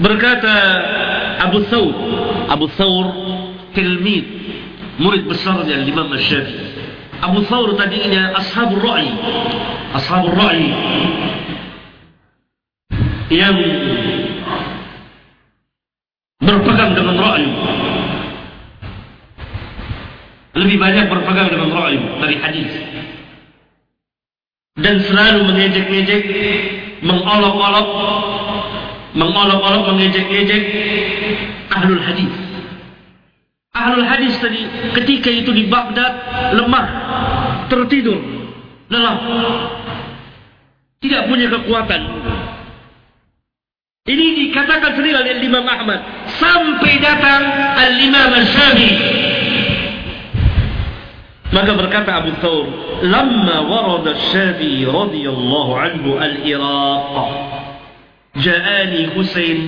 Berkata Abu Thawr, Abu Thawr tilmid, murid besarnya Imam Syafi'i. Abu Thawr tadinya ashabul ra'i. Ashabul ra'i yang berpegang dengan ra'i. Lebih banyak berpegang dengan ra'i dari hadis. Dan selalu mengejek-ngejek, mengolok-olok mengolok-olok, mengejek-ejek ahlul hadis. Ahlul hadis tadi ketika itu di Baghdad lemah, tertidur, lelah, tidak punya kekuatan. Ini dikatakan sendiri oleh Imam Ahmad sampai datang Al Imam Syafi'i. Maka berkata Abu Thawr, "Lamma warada Syafi'i radhiyallahu anhu al-Iraq." Ja'ani Husain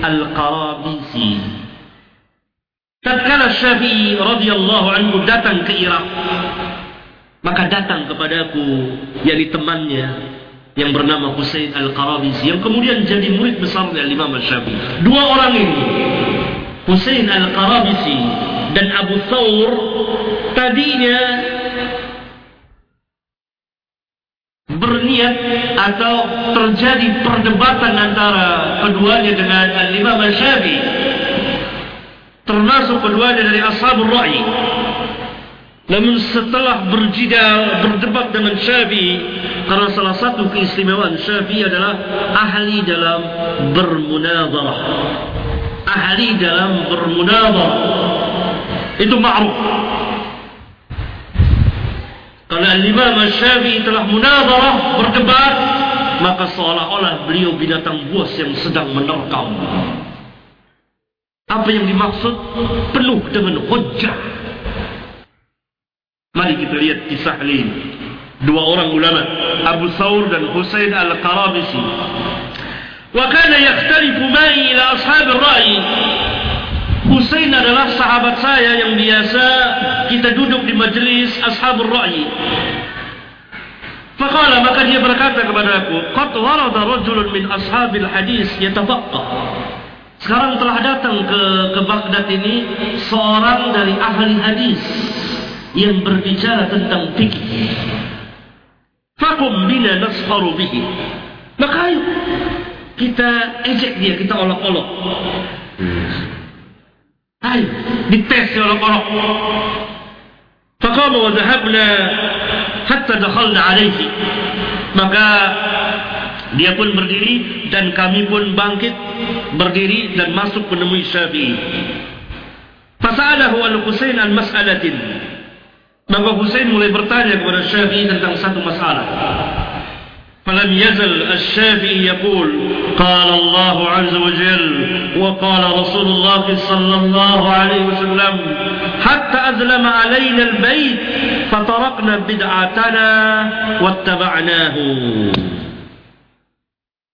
Al-Qarabisi. Tatkala Syafi'i radhiyallahu anhu datang ke Irak, maka datang kepadaku yakni temannya yang bernama Husain Al-Qarabisi yang kemudian jadi murid besar dari Imam Syafi'i. Dua orang ini, Husain Al-Qarabisi dan Abu Thawr tadinya berniat atau terjadi perdebatan antara keduanya dengan Al-Imam Syafi'i termasuk keduanya dari Ashabul Ra'i. Namun setelah berjidal berdebat dengan Syafi'i karena salah satu keistimewaan Syafi'i adalah ahli dalam bermunadharah ahli dalam bermunadharah itu ma'ruf Kalau Imam Syafi'i telah munadharah berdebat, maka seolah-olah beliau binatang buas yang sedang menerkam. Apa yang dimaksud? Penuh dengan hujjah. Mari kita lihat kisah ini. Dua orang ulama, Abu Thawr dan Husain Al-Qarabisi. Wa kana yakhtalifu ma'i ila ashab ar-ra'i Husain adalah sahabat saya yang biasa kita duduk di majelis ashabul ra'i. Faqala maka dia berkata kepada aku, "Qad warada rajulun min ashabil hadis yatafaqqah." Sekarang telah datang ke ke Baghdad ini seorang dari ahli hadis yang berbicara tentang fikih. Fakum bina nasharu bihi. Maka ayo kita ejek dia, kita olok-olok. Ayo, dites olok-olok. Faqama wa dhahabna hatta dakhalna alaihi. Maka dia pun berdiri dan kami pun bangkit berdiri dan masuk menemui Syafi'i. Fasa'alahu al-Husain an mas'alatin. Maka Husain mulai bertanya kepada Syafi'i tentang satu masalah. فلم يزل الشافعي يقول قال الله عز وجل وقال رسول الله صلى الله عليه وسلم حتى أزلم علينا البيت فتركنا بدعتنا واتبعناه.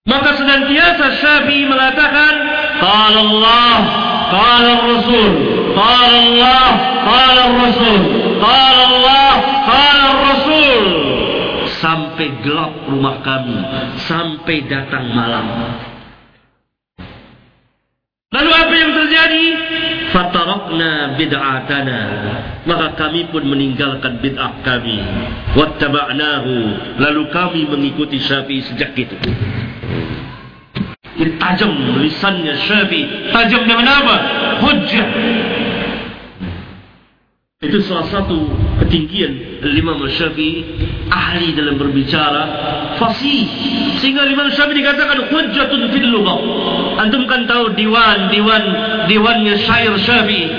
Maka senantiasa Syafi'i mengatakan qala Allah qala Rasul qala Allah qala Rasul. Sampai gelap rumah kami, sampai datang malam. Lalu apa yang terjadi? Fatarakna bid'atana. Maka kami pun meninggalkan bid'ah kami. Wattaba'nahu. Lalu kami mengikuti Syafi'i sejak itu. Ini tajam lisannya Syafi'i. Tajam dengan apa? Hujjah. Itu salah satu ketinggian Imam Syafi'i ahli dalam berbicara fasih. Sehingga Imam Syafi'i dikatakan hujjatun fil lughah. Antum kan tahu diwan diwan diwannya syair Syafi'i.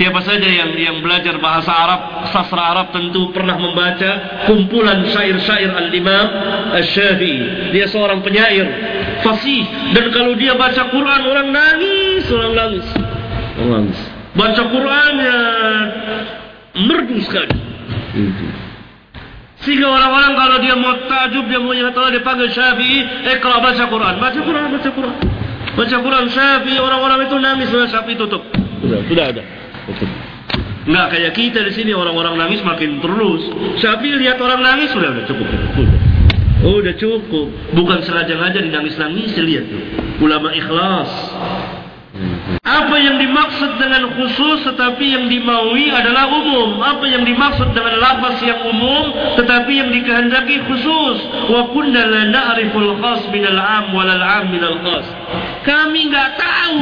Siapa saja yang yang belajar bahasa Arab sastra Arab tentu pernah membaca kumpulan syair-syair al-Imam Syafi'i. Dia seorang penyair fasih. Dan kalau dia baca Quran orang nangis orang nangis. Orang nangis baca Qurannya merdu sekali. Sehingga orang-orang kalau dia mau tajub, dia mau ingat Allah, dia panggil Syafi'i, eh kalau baca Quran, baca Quran, baca Quran. Baca Quran Syafi'i, orang-orang itu nangis, Syafi'i tutup. Sudah, sudah ada. Enggak kayak kita di sini orang-orang nangis makin terus. Syafi'i lihat orang nangis sudah, sudah cukup. Sudah. Oh, udah cukup. Bukan sengaja-ngaja dinangis-nangis, lihat tuh. Ulama ikhlas. Apa yang dimaksud dengan khusus tetapi yang dimaui adalah umum. Apa yang dimaksud dengan lafaz yang umum tetapi yang dikehendaki khusus. Wa kunna la na'riful khas minal 'am wal 'am minal khas. Kami enggak tahu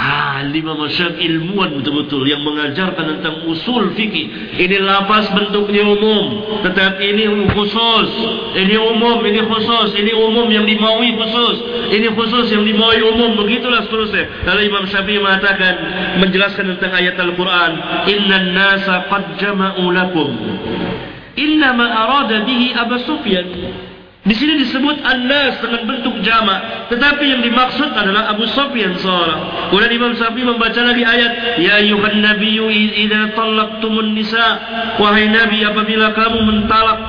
Ah, lima masyarakat ilmuwan betul-betul yang mengajarkan tentang usul fikih. Ini lafaz bentuknya umum, tetapi ini khusus. Ini umum, ini khusus. Ini umum yang dimaui khusus. Ini khusus yang dimaui umum. Begitulah seterusnya. Lalu Imam Syafi'i mengatakan menjelaskan tentang ayat Al-Quran. Inna nasa qad jama'u lakum. Inna ma arada bihi Abu Sufyan. Di sini disebut an-nas dengan bentuk jamak, tetapi yang dimaksud adalah Abu Sufyan seorang. Kemudian Imam Syafi'i membaca lagi ayat, "Ya ayuhan nabiyyu idza talaqtumun nisa" Wahai nabi apabila kamu mentalak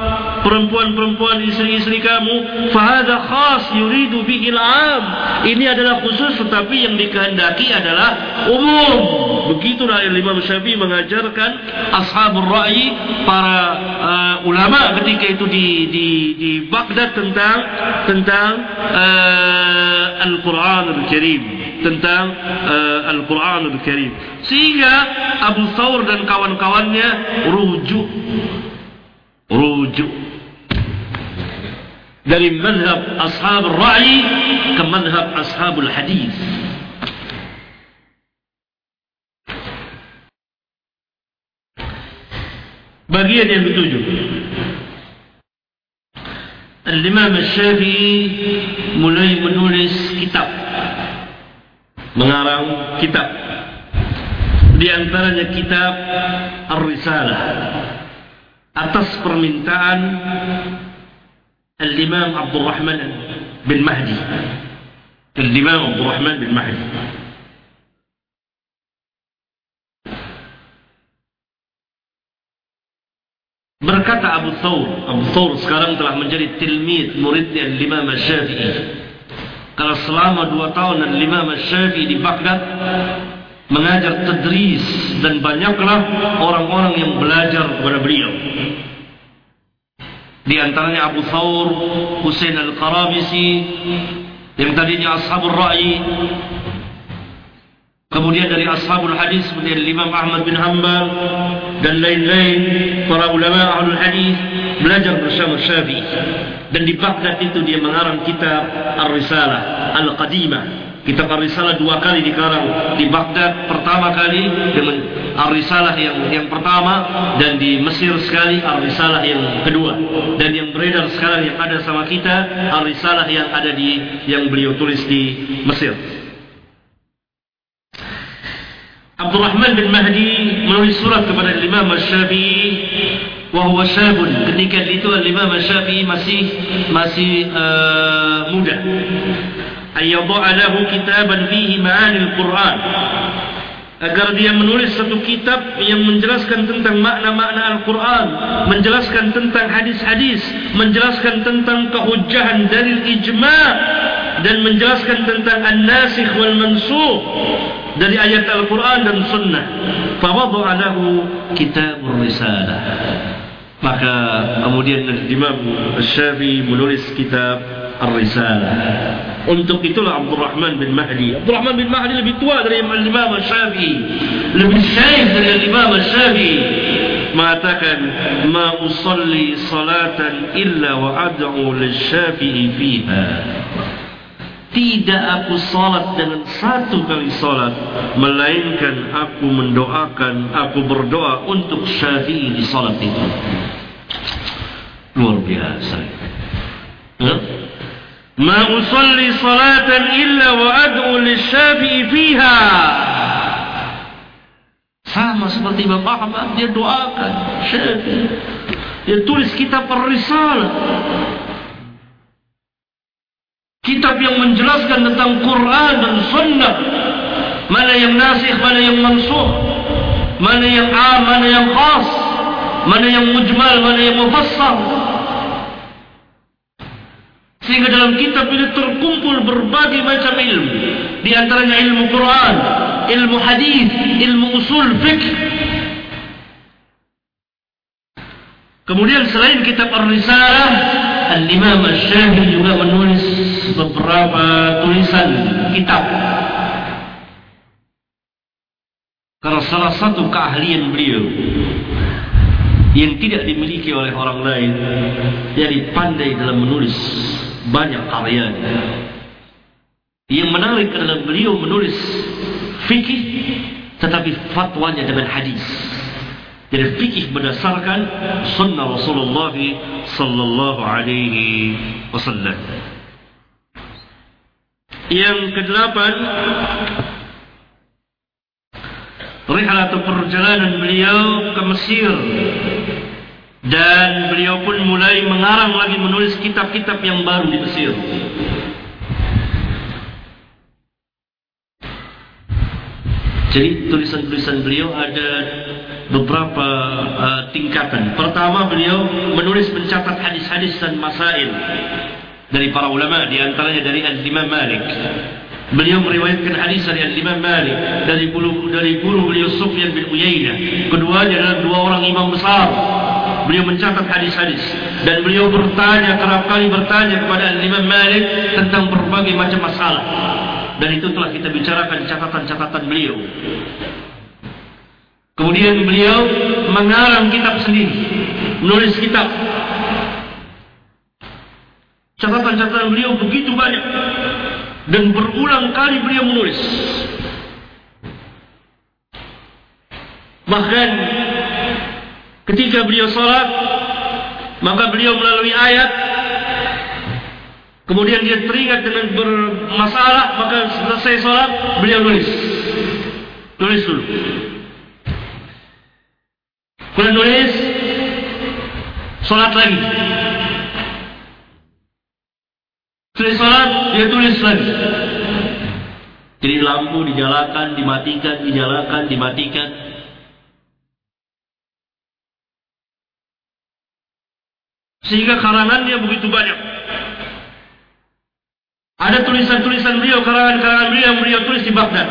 perempuan-perempuan istri-istri kamu, fa hadza khas yuridu bihi al-'am. Ini adalah khusus tetapi yang dikehendaki adalah umum. Begitulah Imam Syafi'i mengajarkan ashabul ra'yi para uh, ulama ketika itu di di di Baghdad tentang tentang uh, Al-Quran Al-Karim tentang uh, Al-Quran Al-Karim sehingga Abu Thawr dan kawan-kawannya rujuk rujuk dari madhab ashab al-ra'i ke madhab ashab al-hadis bagian yang ketujuh Al-Imam Syafi'i mulai menulis kitab mengarang kitab. Di antaranya kitab Ar-Risalah atas permintaan Al-Imam Abdul Rahman bin Mahdi Al-Imam Abdul Rahman bin Mahdi Berkata Abu Thawr, Abu Thawr sekarang telah menjadi tilmid muridnya Imam Syafi'i. Kalau selama dua tahun Imam Syafi'i di Baghdad mengajar tadris dan banyaklah orang-orang yang belajar kepada beliau. Di antaranya Abu Thawr, Husain Al-Qarabisi, yang tadinya Ashabul Ra'i, Kemudian dari ashabul hadis seperti Imam Ahmad bin Hanbal dan lain-lain para ulama ahlul hadis belajar bersama Syafi'i. Dan di Baghdad itu dia mengarang kitab Ar-Risalah Al-Qadimah. Kitab Ar-Risalah dua kali dikarang di Baghdad pertama kali dengan Ar-Risalah yang yang pertama dan di Mesir sekali Ar-Risalah yang kedua. Dan yang beredar sekarang yang ada sama kita Ar-Risalah yang ada di yang beliau tulis di Mesir. Abdul Rahman bin Mahdi menulis surat kepada Imam Syafi'i wahwa syabun. Ketika itu Imam Syafi'i masih masih uh, muda ayyadha'a lahu kitaban fihi ma'anil Quran agar dia menulis satu kitab yang menjelaskan tentang makna-makna Al-Quran menjelaskan tentang hadis-hadis menjelaskan tentang kehujjahan dalil ijma' dan menjelaskan tentang an-nasikh wal mansukh dari ayat Al-Quran dan Sunnah. Fawadhu'a lahu kitabur risalah. Maka kemudian Imam Syafi'i menulis kitab Ar-Risalah. Untuk itulah Abdul Rahman bin Mahdi. Abdul Rahman bin Mahdi lebih tua dari Imam Syafi'i. Lebih syaif dari Imam Syafi'i. Mengatakan, Ma usalli salatan illa wa ad'u lil-syafi'i fiha. Tidak aku salat dengan satu kali salat Melainkan aku mendoakan Aku berdoa untuk syafi'i di salat itu Luar biasa ya? Salatan illa wa ad'u li syafi'i fiha Sama seperti Bapak Ahmad Dia doakan syafi'i Dia tulis kitab per-risalah Kitab yang menjelaskan tentang Quran dan Sunnah. Mana yang nasikh, mana yang mansuh. Mana yang am, mana yang khas. Mana yang mujmal, mana yang mufassal. Sehingga dalam kitab ini terkumpul berbagai macam ilmu. Di antaranya ilmu Quran, ilmu hadis, ilmu usul fiqh. Kemudian selain kitab Ar-Risalah, Al-Imam Al-Syafi'i juga menulis beberapa tulisan kitab. Karena salah satu keahlian beliau yang tidak dimiliki oleh orang lain, jadi pandai dalam menulis banyak karya. Yang menarik adalah beliau menulis fikih tetapi fatwanya dengan hadis. Jadi fikih berdasarkan sunnah Rasulullah sallallahu alaihi wasallam. Yang kedelapan Rihlat perjalanan beliau ke Mesir dan beliau pun mulai mengarang lagi menulis kitab-kitab yang baru di Mesir. Jadi tulisan-tulisan beliau ada beberapa uh, tingkatan. Pertama beliau menulis mencatat hadis-hadis dan masail dari para ulama di antaranya dari Al-Imam Malik. Beliau meriwayatkan hadis dari Al-Imam Malik dari guru dari guru beliau Sufyan bin Uyainah. Keduanya adalah dua orang imam besar. Beliau mencatat hadis-hadis dan beliau bertanya kerap kali bertanya kepada Al-Imam Malik tentang berbagai macam masalah. Dan itu telah kita bicarakan catatan-catatan beliau. Kemudian beliau mengarang kitab sendiri, menulis kitab. Catatan-catatan beliau begitu banyak dan berulang kali beliau menulis. Bahkan ketika beliau sholat, maka beliau melalui ayat, kemudian dia teringat dengan bermasalah, maka selesai sholat, beliau nulis. Tulis dulu. Kemudian nulis Sholat lagi Tulis sholat Dia tulis lagi Jadi lampu dinyalakan Dimatikan, dinyalakan, dimatikan Sehingga karangannya begitu banyak Ada tulisan-tulisan beliau Karangan-karangan beliau yang beliau tulis di Baghdad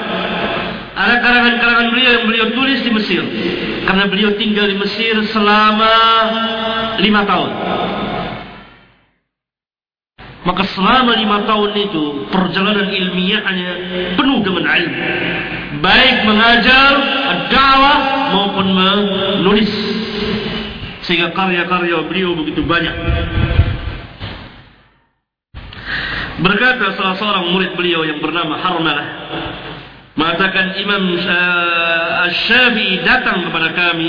Ada karangan-karangan beliau yang beliau tulis di Mesir karena beliau tinggal di Mesir selama lima tahun. Maka selama lima tahun itu perjalanan ilmiahnya penuh dengan ilmu. Baik mengajar, dakwah maupun menulis. Sehingga karya-karya beliau begitu banyak. Berkata salah seorang murid beliau yang bernama Harmalah mengatakan Imam uh, Syafi'i datang kepada kami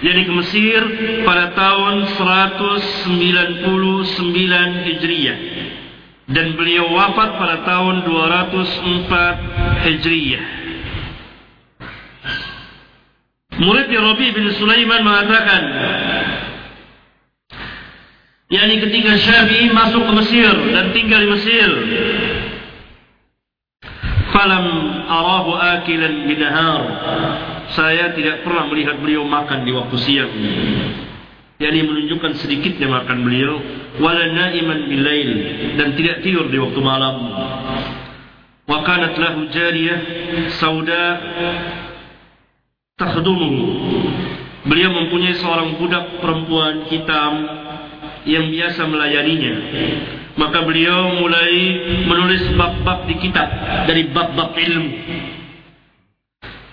yakni ke Mesir pada tahun 199 Hijriah dan beliau wafat pada tahun 204 Hijriah Murid Rabi bin Sulaiman mengatakan yakni ketika Syafi'i masuk ke Mesir dan tinggal di Mesir falam arahu akilan binahar saya tidak pernah melihat beliau makan di waktu siang. Yakni menunjukkan sedikitnya makan beliau wala naiman bilail dan tidak tidur di waktu malam. Wa kanat lahu jariyah sauda takhdumuhu beliau mempunyai seorang budak perempuan hitam yang biasa melayaninya maka beliau mulai menulis bab-bab di kitab dari bab-bab ilmu.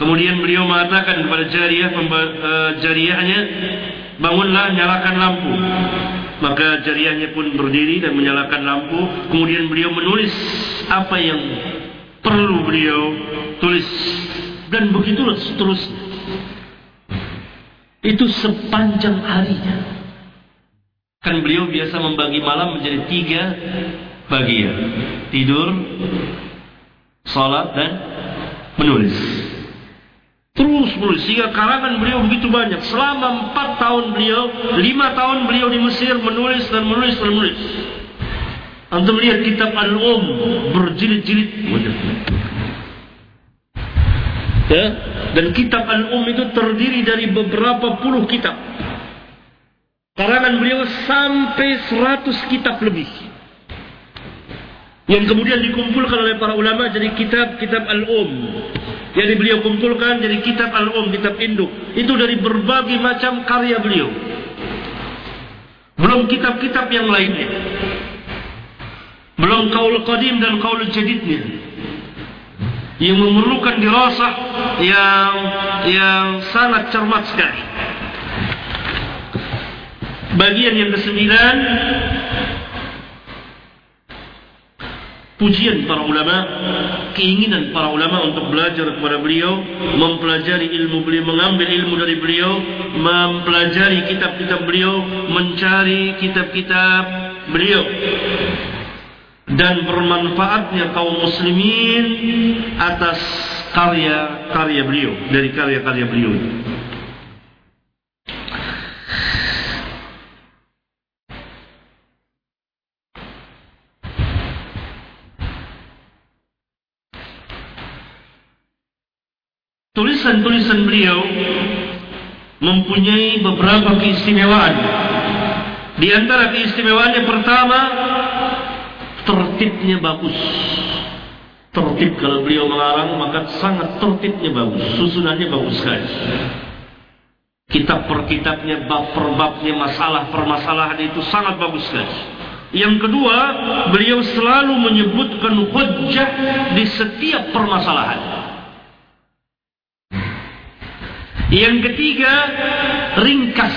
Kemudian beliau mengatakan kepada jariah uh, jariahnya, bangunlah nyalakan lampu. Maka jariahnya pun berdiri dan menyalakan lampu. Kemudian beliau menulis apa yang perlu beliau tulis dan begitulah seterusnya. Itu sepanjang harinya. Kan beliau biasa membagi malam menjadi tiga bagian. Tidur, salat dan menulis. Terus menulis. Sehingga karangan beliau begitu banyak. Selama empat tahun beliau, lima tahun beliau di Mesir menulis dan menulis dan menulis. Untuk melihat kitab Al-Um berjilid-jilid. Ya, dan kitab Al-Um itu terdiri dari beberapa puluh kitab. Karangan beliau sampai 100 kitab lebih. Yang kemudian dikumpulkan oleh para ulama jadi kitab-kitab Al-Um. Jadi beliau kumpulkan jadi kitab al-um, kitab induk. Itu dari berbagai macam karya beliau. Belum kitab-kitab yang lainnya. Belum kaul qadim dan kaul jadidnya. Yang memerlukan dirasah yang yang sangat cermat sekali. Bagian yang kesembilan pujian para ulama, keinginan para ulama untuk belajar kepada beliau, mempelajari ilmu beliau, mengambil ilmu dari beliau, mempelajari kitab-kitab beliau, mencari kitab-kitab beliau. Dan bermanfaatnya kaum muslimin atas karya-karya beliau, dari karya-karya beliau. Tulisan-tulisan beliau mempunyai beberapa keistimewaan. Di antara keistimewaannya pertama, tertibnya bagus. Tertib kalau beliau mengarang maka sangat tertibnya bagus, susunannya bagus sekali. Kitab per kitabnya, bab per babnya, masalah permasalahan itu sangat bagus sekali. Yang kedua, beliau selalu menyebutkan hujjah di setiap permasalahan. Yang ketiga, ringkas.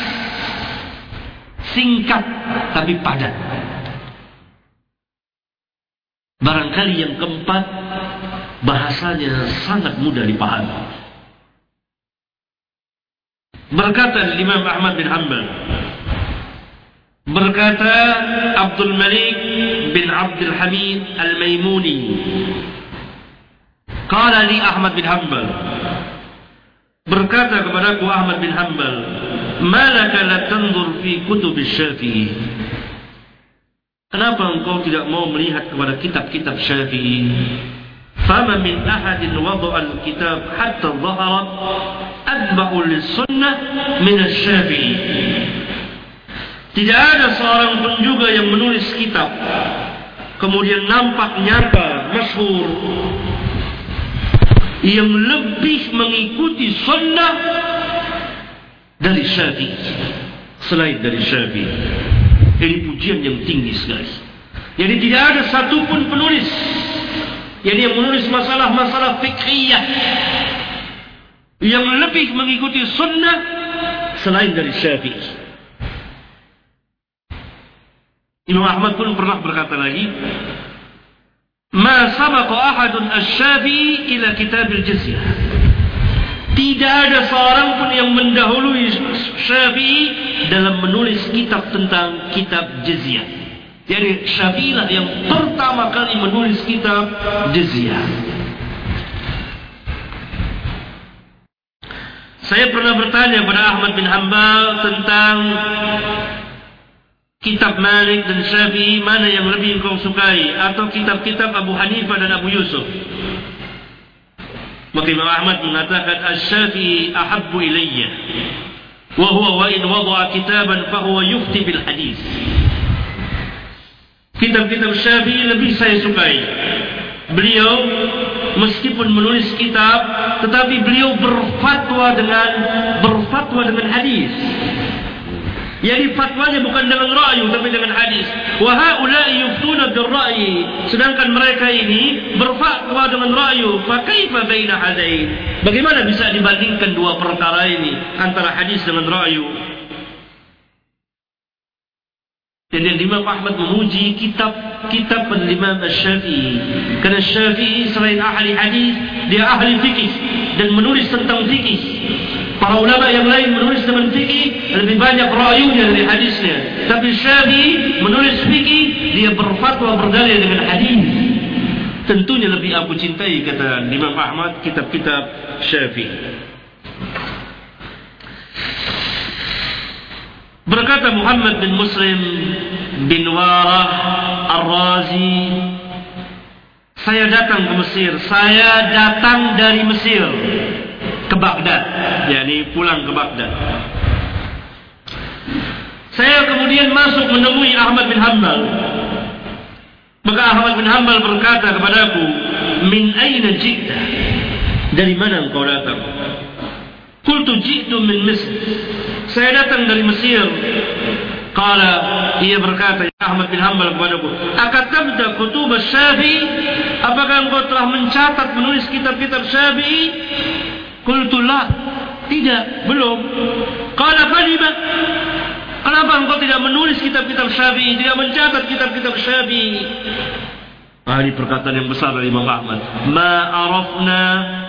Singkat tapi padat. Barangkali yang keempat, bahasanya sangat mudah dipahami. Berkata Imam Ahmad bin Hanbal. Berkata Abdul Malik bin Abdul Hamid Al-Maimuni. Kala li Ahmad bin Hanbal. Berkata kepadaku Ahmad bin Hanbal, "Malaka la tanzur fi kutub Syafi'i?" Kenapa engkau tidak mau melihat kepada kitab-kitab Syafi'i? Fama min ahadin wada'a al-kitab hatta dhaharat adba'u lis-sunnah min asy-Syafi'i. Tidak ada seorang pun juga yang menulis kitab kemudian nampak nyata, masyhur yang lebih mengikuti sunnah dari Syafi'i selain dari Syafi'i. Ini pujian yang tinggi sekali. Jadi tidak ada satupun penulis yang yang menulis masalah-masalah fikriyah yang lebih mengikuti sunnah selain dari Syafi'i. Imam Ahmad pun pernah berkata lagi, Ma sabaqa ahadun asy-Syafi'i ila kitab al-Jizyah. Tidak ada seorang pun yang mendahului Syafi'i dalam menulis kitab tentang kitab jizyah. Jadi Syafi'i lah yang pertama kali menulis kitab jizyah. Saya pernah bertanya pada Ahmad bin Hanbal tentang kitab Malik dan Syafi'i mana yang lebih engkau sukai atau kitab-kitab Abu Hanifah dan Abu Yusuf maka Imam Ahmad mengatakan Asy-Syafi'i ahabbu ilayya wa huwa wa in wada'a kitaban fa huwa yufti bil hadis. Kitab-kitab Syafi'i lebih saya sukai. Beliau meskipun menulis kitab tetapi beliau berfatwa dengan berfatwa dengan hadis Jadi fatwanya bukan dengan ra'yu tapi dengan hadis. Wa haula'i yuftuna bil ra'yi. Sedangkan mereka ini berfatwa dengan ra'yu. Fa kaifa baina hadain? Bagaimana bisa dibandingkan dua perkara ini antara hadis dengan ra'yu? Dan Imam Ahmad memuji kitab-kitab Imam Syafi'i. Karena Syafi'i selain ahli hadis, dia ahli fikih dan menulis tentang fikih. Para ulama yang lain menulis dengan fikih lebih banyak rayunya dari hadisnya. Tapi Syafi'i menulis fikih, dia berfatwa berdalil dengan hadis. Tentunya lebih aku cintai kata Imam Ahmad kitab-kitab Syafi'i. Berkata Muhammad bin Muslim bin Warah Ar-Razi Saya datang ke Mesir Saya datang dari Mesir Ke Baghdad yakni pulang ke Baghdad Saya kemudian masuk menemui Ahmad bin Hanbal Maka Ahmad bin Hanbal berkata kepadaku Min aina jikta Dari mana engkau datang? Qultu ji'tu min Mesir. Saya datang dari Mesir. Qala ia berkata ya Ahmad bin Hanbal kepadaku, "Akatabda kutub Syafi'i? Apakah engkau telah mencatat menulis kitab-kitab Syafi'i?" Qultu la. Tidak, belum. Qala falima? Kenapa engkau tidak menulis kitab-kitab Syafi'i, tidak mencatat kitab-kitab Syafi'i? Ah, ini perkataan yang besar dari Imam Ahmad. Ma arafna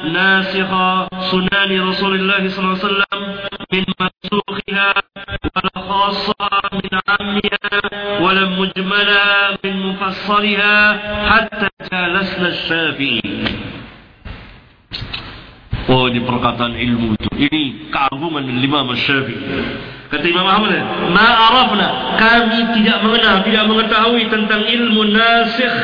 nasikha sunani Rasulullah SAW min mansukhiha wala khassa min ammiha wala mujmala min mufassaliha hatta jalasna syafi'i. Oh, ini perkataan ilmu itu. Ini keagungan Imam Syafi'i. Kata Imam Ahmad, ma arafna, kami tidak mengenal, tidak mengetahui tentang ilmu nasikh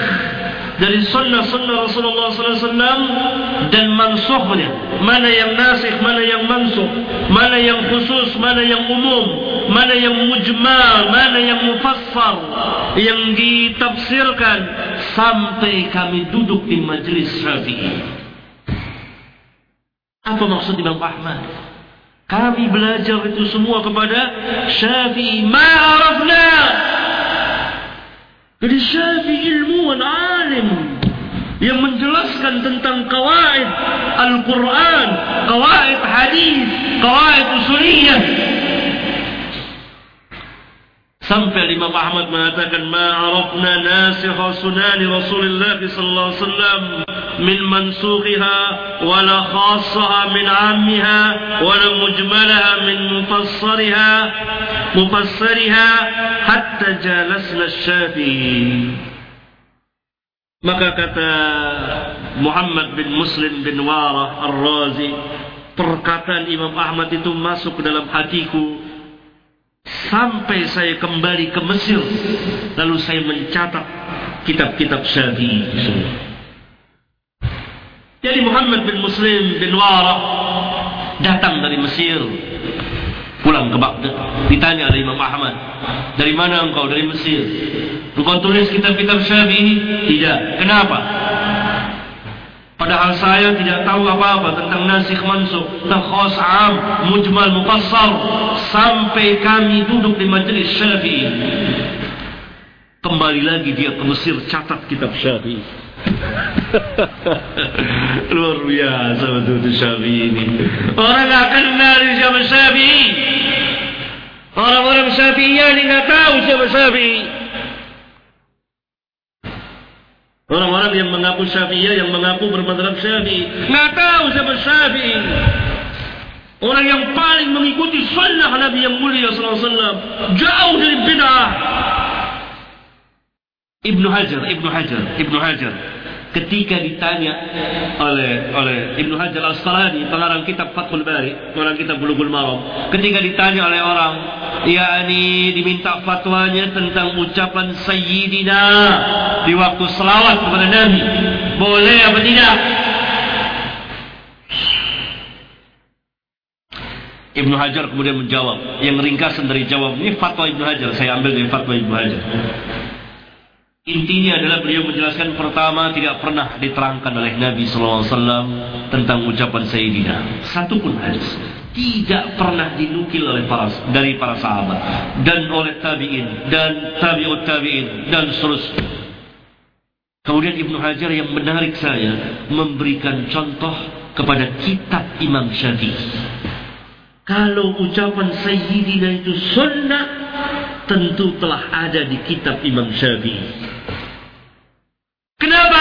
dari sunnah-sunnah Rasulullah SAW dan mansuhnya. Mana yang nasih, mana yang mansuh. Mana yang khusus, mana yang umum. Mana yang mujmal, mana yang mufassar. Yang ditafsirkan sampai kami duduk di majlis syafi'i. Apa maksud Imam Ahmad? Kami belajar itu semua kepada Syafi'i. Ma'arafna. Jadi Syafi'i ilmuwan alim yang menjelaskan tentang kawaid Al-Quran, kawaid hadis, kawaid usuliyah. Sampai Imam Ahmad mengatakan ma'arafna nasikha sunani Rasulullah sallallahu alaihi wasallam min mansukhiha wala khassaha min ammiha wala mujmalaha min mufassariha mufassariha hatta jalasna syafi'i maka kata Muhammad bin Muslim bin Warah Ar-Razi perkataan Imam Ahmad itu masuk ke dalam hatiku sampai saya kembali ke Mesir lalu saya mencatat kitab-kitab Syafi'i semua. Jadi Muhammad bin Muslim bin Warah datang dari Mesir pulang ke Baghdad. Ditanya oleh Imam Ahmad dari mana engkau? Dari Mesir. Engkau tulis kitab-kitab Syafi'i? Tidak. Kenapa padahal saya tidak tahu apa-apa tentang nasikh mansukh tentang khas am mujmal mufassal sampai kami duduk di majelis Syafi'i kembali lagi dia ke Mesir catat kitab Syafi'i Luar biasa betul Syafi'i ini. Orang nggak kenal siapa Syafi'i. Orang-orang Syafi'iyah ini nggak tahu siapa Syafi'i. Orang-orang yang mengaku Syafi'iyah yang mengaku bermadhab Syafi'i nggak tahu siapa Syafi'i. Orang yang paling mengikuti sunnah Nabi yang mulia SAW jauh dari bid'ah Ibnu Hajar, Ibnu Hajar, Ibnu Hajar. Ketika ditanya oleh oleh Ibnu Hajar Al Asqalani, pengarang kitab Fathul Bari, pengarang kitab Bulughul Maram, ketika ditanya oleh orang, yakni diminta fatwanya tentang ucapan Sayyidina di waktu selawat kepada Nabi, boleh apa tidak? Ibnu Hajar kemudian menjawab, yang ringkasan dari jawab ini fatwa Ibnu Hajar, saya ambil dari fatwa Ibnu Hajar. Intinya adalah beliau menjelaskan pertama tidak pernah diterangkan oleh Nabi SAW tentang ucapan Sayyidina. Satu pun hadis. Tidak pernah dinukil oleh para, dari para sahabat. Dan oleh tabi'in. Dan tabi'ut tabi'in. Dan seterusnya. Kemudian Ibnu Hajar yang menarik saya memberikan contoh kepada kitab Imam Syafi'i. Kalau ucapan Sayyidina itu sunnah, tentu telah ada di kitab Imam Syafi'i. Kenapa?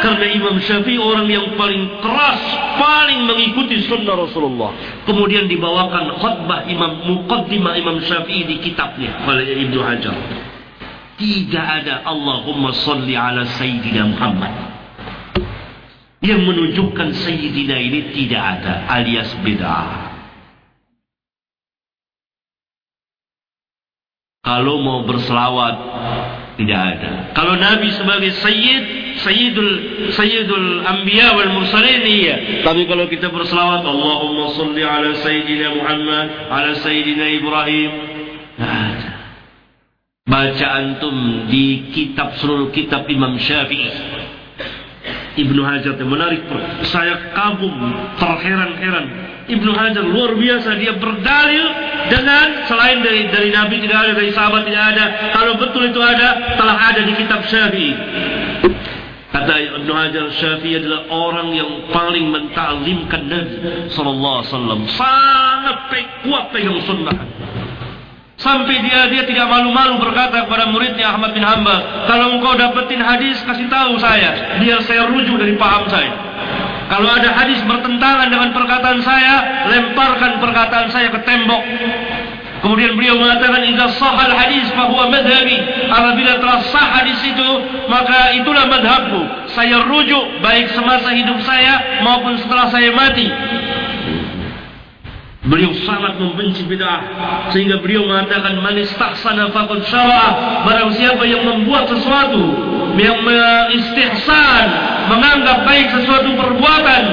Karena Imam Syafi'i orang yang paling keras, paling mengikuti sunnah Rasulullah. Kemudian dibawakan khutbah Imam Muqaddimah Imam Syafi'i di kitabnya oleh Ibnu Hajar. Tidak ada Allahumma salli ala Sayyidina Muhammad. Yang menunjukkan Sayyidina ini tidak ada alias bid'ah. Kalau mau berselawat tidak ada. Kalau Nabi sebagai Sayyid, Sayyidul Sayyidul Anbiya wal Mursalin iya. Tapi kalau kita berselawat Allahumma salli ala Sayyidina Muhammad, ala Sayyidina Ibrahim, tidak ada. Baca antum di kitab seluruh kitab Imam Syafi'i. Ibnu Hajar menarik saya kagum terheran-heran Ibnu Hajar luar biasa. Dia berdalil dengan selain dari dari Nabi tidak ada dari sahabat tidak ada. Kalau betul itu ada telah ada di kitab Syafi'i. Kata Ibnu Hajar Syafi'i adalah orang yang paling mentaklimkan Nabi sallallahu alaihi wasallam. Sangat kuat pegang sunnah. Sampai dia dia tidak malu-malu berkata kepada muridnya Ahmad bin Hambal, kalau engkau dapetin hadis kasih tahu saya, biar saya rujuk dari paham saya. Kalau ada hadis bertentangan dengan perkataan saya, lemparkan perkataan saya ke tembok. Kemudian beliau mengatakan idza sahal hadis bahwa madhabi. Apabila telah sah hadis itu, maka itulah madhabku. Saya rujuk baik semasa hidup saya maupun setelah saya mati. Beliau sangat membenci bid'ah sehingga beliau mengatakan man istahsana faqad syara'a barang siapa yang membuat sesuatu yang istihsan menganggap baik sesuatu perbuatan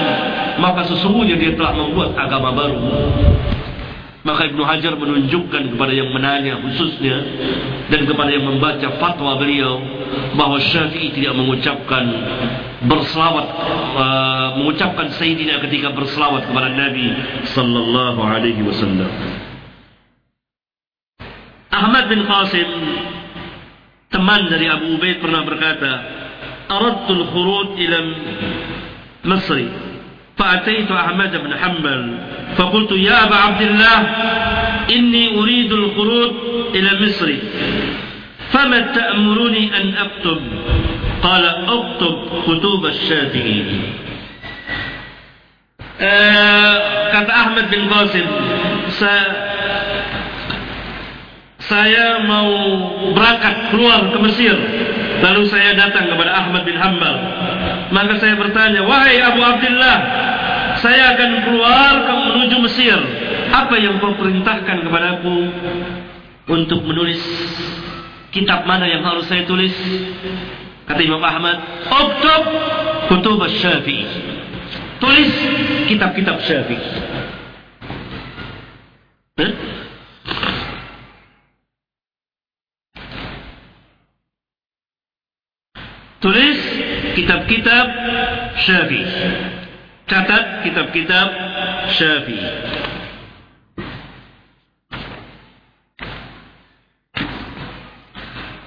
maka sesungguhnya dia telah membuat agama baru Maka Ibnu Hajar menunjukkan kepada yang menanya khususnya dan kepada yang membaca fatwa beliau bahawa Syafi'i tidak mengucapkan berselawat uh, mengucapkan sayyidina ketika berselawat kepada Nabi sallallahu alaihi wasallam. Ahmad bin Qasim teman dari Abu Ubaid pernah berkata, "Aradtu al-khuruj ila Misr." فأتيت أحمد بن حنبل فقلت يا أبا عبد الله إني أريد الخروج إلى مصر فما تأمرني أن أكتب؟ قال اكتب كتب الشافعي kata Ahmad bin Qasim sa saya mau berangkat keluar ke Mesir. Lalu saya datang kepada Ahmad bin Hanbal. Maka saya bertanya wahai Abu Abdullah saya akan keluar ke menuju Mesir. Apa yang kau perintahkan kepadaku untuk menulis kitab mana yang harus saya tulis? Kata Imam Ahmad uktub kutub Syafi'i. Tulis kitab-kitab Syafi'i. Huh? Tulis kitab-kitab Syafi'i. Catat kitab-kitab Syafi'i.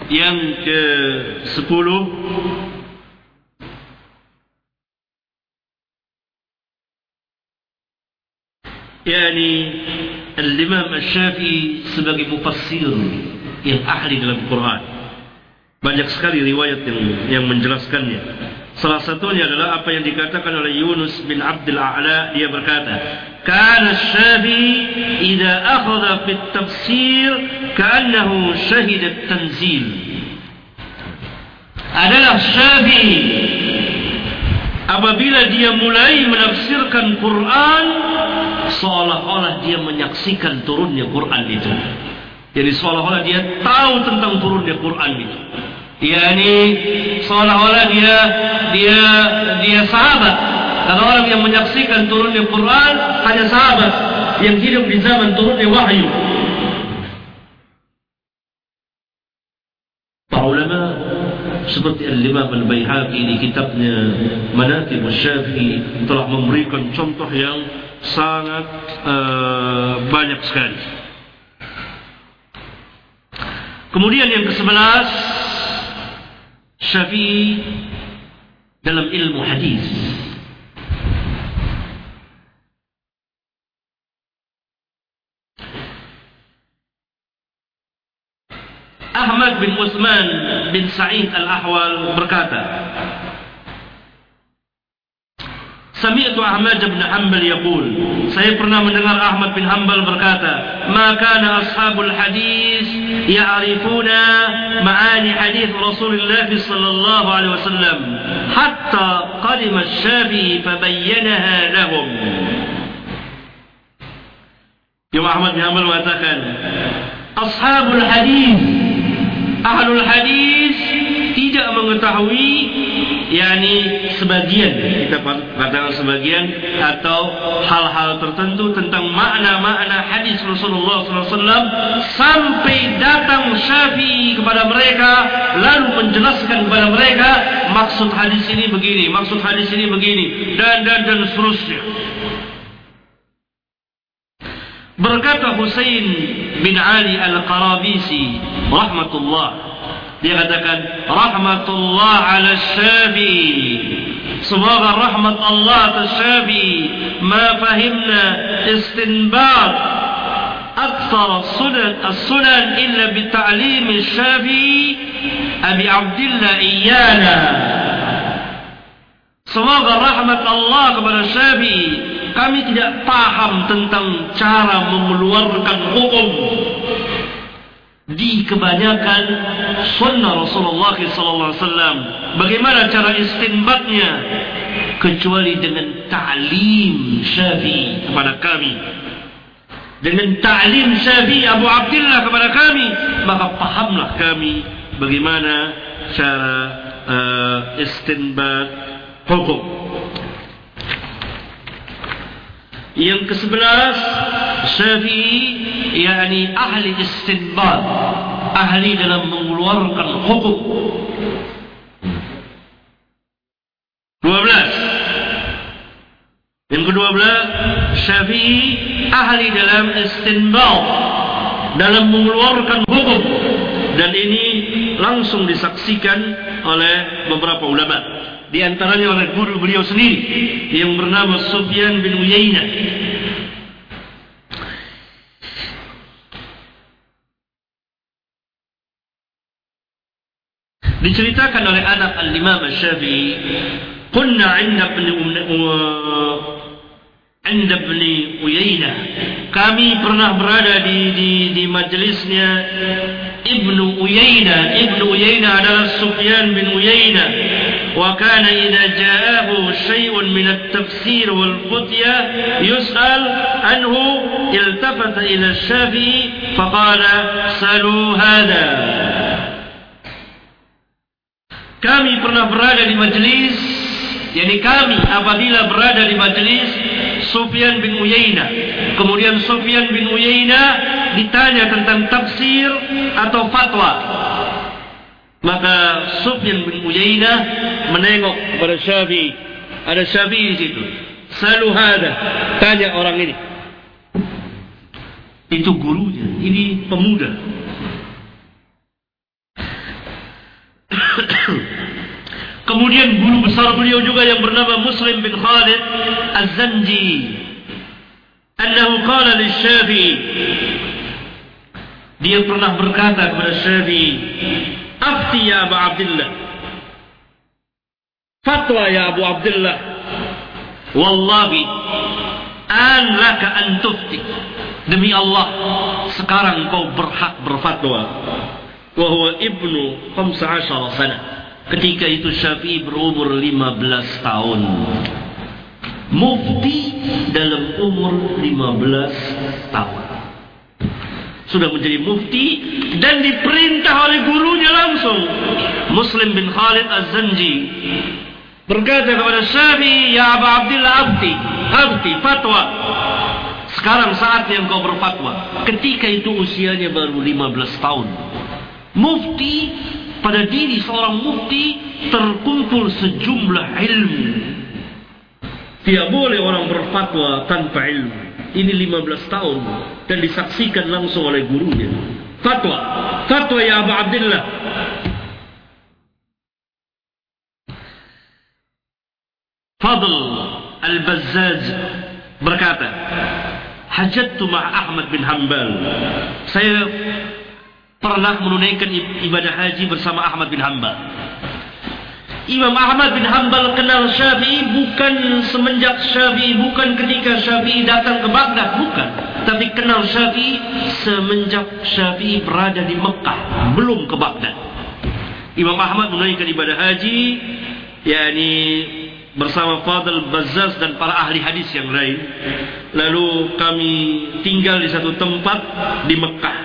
Yang ke sepuluh yakni Al-Imam Al-Syafi'i sebagai mufassir yang ahli dalam Quran. Banyak sekali riwayat yang yang menjelaskannya. Salah satunya adalah apa yang dikatakan oleh Yunus bin Abdul A'la dia berkata, "Kana Syafi'i idza akhadha fi tafsir ka'annahu shahid at-tanzil." Adalah Syafi'i apabila dia mulai menafsirkan Quran seolah-olah dia menyaksikan turunnya Quran itu. Jadi seolah-olah dia tahu tentang turunnya Quran itu yakni seolah-olah dia dia dia sahabat. Dan orang yang menyaksikan turunnya Quran hanya sahabat yang hidup di zaman turunnya wahyu. Para ulama seperti Al-Imam Al-Bayhaqi di kitabnya Manaqib Al-Syafi'i telah memberikan contoh yang sangat uh, banyak sekali. Kemudian yang ke-11 Syafi'i dalam ilmu hadis. Ahmad bin Uthman bin Sa'id Al-Ahwal berkata, Sami'tu Ahmad bin Hanbal yaqul. Saya pernah mendengar Ahmad bin Hanbal berkata Ma kana ashabul hadis Ya'rifuna Ma'ani hadis Rasulullah sallallahu alaihi wasallam Hatta qadima syabi Fabayyanaha lahum. Imam Ahmad bin Hanbal mengatakan Ashabul hadis Ahlul hadis Tidak mengetahui yakni sebagian kita katakan sebagian atau hal-hal tertentu tentang makna-makna hadis Rasulullah SAW sampai datang Syafi'i kepada mereka lalu menjelaskan kepada mereka maksud hadis ini begini, maksud hadis ini begini, dan dan dan seterusnya. Berkata Husain bin Ali Al-Qarabisi rahmatullah katakan rahmatullah ala Syafi'i Semoga rahmat Allah atas Syafi'i ma fahimna istinbat أكثر السنن السنن إلا بتعليم الشافعي أبي عبد الله إيانا Semoga rahmat Allah kepada Syafi'i kami tidak paham tentang cara mengeluarkan hukum di kebanyakan sunnah Rasulullah SAW. Bagaimana cara istinbatnya? Kecuali dengan ta'lim syafi'i kepada kami. Dengan ta'lim syafi'i Abu Abdullah kepada kami. Maka pahamlah kami bagaimana cara uh, istinbat hukum. Yang ke-11 Syafi'i yakni ahli istinbat, ahli dalam mengeluarkan hukum. 12 Yang ke-12 Syafi'i ahli dalam istinbat. Dalam mengeluarkan hukum. Dan ini langsung disaksikan oleh beberapa ulama. Di antaranya oleh guru beliau sendiri. Yang bernama Sufyan bin Uyainah diceritakan oleh anak al-Imam Syafi'i kunna 'inda ibn عند ابن Uyainah kami pernah berada di di di majelisnya Ibnu Uyainah Ibnu Uyainah adalah Sufyan bin Uyainah wa kana idza ja'ahu shay'un min at-tafsir wal qutya yus'al anhu iltafata ila Syafi'i faqala salu hada kami pernah berada di majlis yakni kami apabila berada di majlis Sufyan bin Uyainah. Kemudian Sufyan bin Uyainah ditanya tentang tafsir atau fatwa. Maka Sufyan bin Uyainah menengok kepada Syafi'i. Ada Syafi'i di situ. Salu. Tanya orang ini. Itu gurunya. Ini pemuda. Kemudian guru besar beliau juga yang bernama Muslim bin Khalid Az-Zanji. Annahu qala lisyafi'i. Dia pernah berkata kepada Syafi'i, "Afti ya Abu Abdullah." Fatwa ya Abu Abdullah. Wallahi an laka an tufti. Demi Allah, sekarang kau berhak berfatwa. Wa huwa ibnu 15 sana. Ketika itu Syafi'i berumur 15 tahun. Mufti dalam umur 15 tahun. Sudah menjadi mufti dan diperintah oleh gurunya langsung. Muslim bin Khalid Az-Zanji berkata kepada Syafi'i, "Ya Abu Abdullah Abdi, Abdi fatwa." Sekarang saatnya engkau berfatwa. Ketika itu usianya baru 15 tahun. Mufti pada diri seorang mufti terkumpul sejumlah ilmu. Tidak boleh orang berfatwa tanpa ilmu. Ini 15 tahun dan disaksikan langsung oleh gurunya. Fatwa, fatwa ya Abu Abdullah. Fadl Al-Bazzaz berkata, Hajattu ma' Ahmad bin Hanbal. Saya pernah menunaikan ibadah haji bersama Ahmad bin Hanbal. Imam Ahmad bin Hanbal kenal Syafi'i bukan semenjak Syafi'i, bukan ketika Syafi'i datang ke Baghdad, bukan. Tapi kenal Syafi'i semenjak Syafi'i berada di Mekah, belum ke Baghdad. Imam Ahmad menunaikan ibadah haji, yakni bersama Fadl Bazzaz dan para ahli hadis yang lain. Lalu kami tinggal di satu tempat di Mekah.